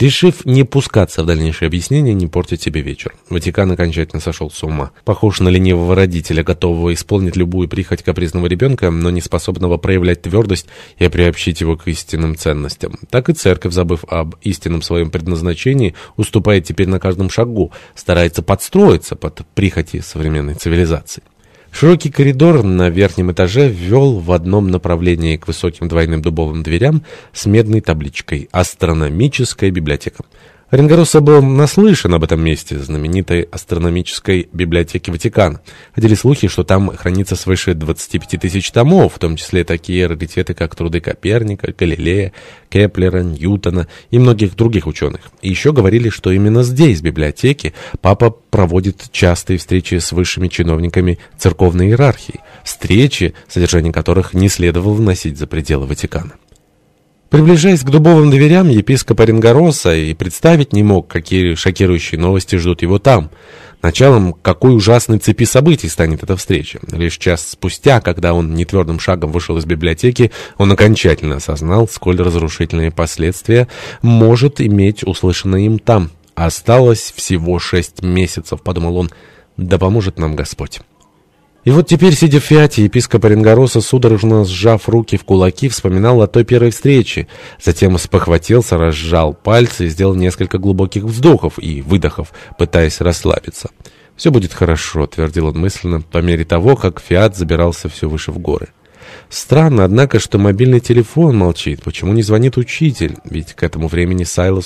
Решив не пускаться в дальнейшее объяснение, не портить себе вечер, Ватикан окончательно сошел с ума. Похож на ленивого родителя, готового исполнить любую прихоть капризного ребенка, но не способного проявлять твердость и приобщить его к истинным ценностям. Так и церковь, забыв об истинном своем предназначении, уступает теперь на каждом шагу, старается подстроиться под прихоти современной цивилизации. Широкий коридор на верхнем этаже ввел в одном направлении к высоким двойным дубовым дверям с медной табличкой «Астрономическая библиотека». Оренгороса был наслышан об этом месте, знаменитой астрономической библиотеке Ватикана. Ходили слухи, что там хранится свыше 25 тысяч томов, в том числе такие раритеты, как труды Коперника, Галилея, Кеплера, Ньютона и многих других ученых. И еще говорили, что именно здесь, в библиотеке, папа проводит частые встречи с высшими чиновниками церковной иерархии, встречи, содержание которых не следовало вносить за пределы Ватикана. Приближаясь к дубовым дверям, епископ Оренгороса и представить не мог, какие шокирующие новости ждут его там. Началом какой ужасной цепи событий станет эта встреча. Лишь час спустя, когда он нетвердым шагом вышел из библиотеки, он окончательно осознал, сколь разрушительные последствия может иметь услышанное им там. «Осталось всего шесть месяцев», — подумал он, — «да поможет нам Господь». И вот теперь, сидя в фиате, епископ Оренгороса, судорожно сжав руки в кулаки, вспоминал о той первой встрече. Затем спохватился, разжал пальцы и сделал несколько глубоких вздохов и выдохов, пытаясь расслабиться. «Все будет хорошо», — твердил он мысленно, по мере того, как фиат забирался все выше в горы. Странно, однако, что мобильный телефон молчит. Почему не звонит учитель? Ведь к этому времени Сайлос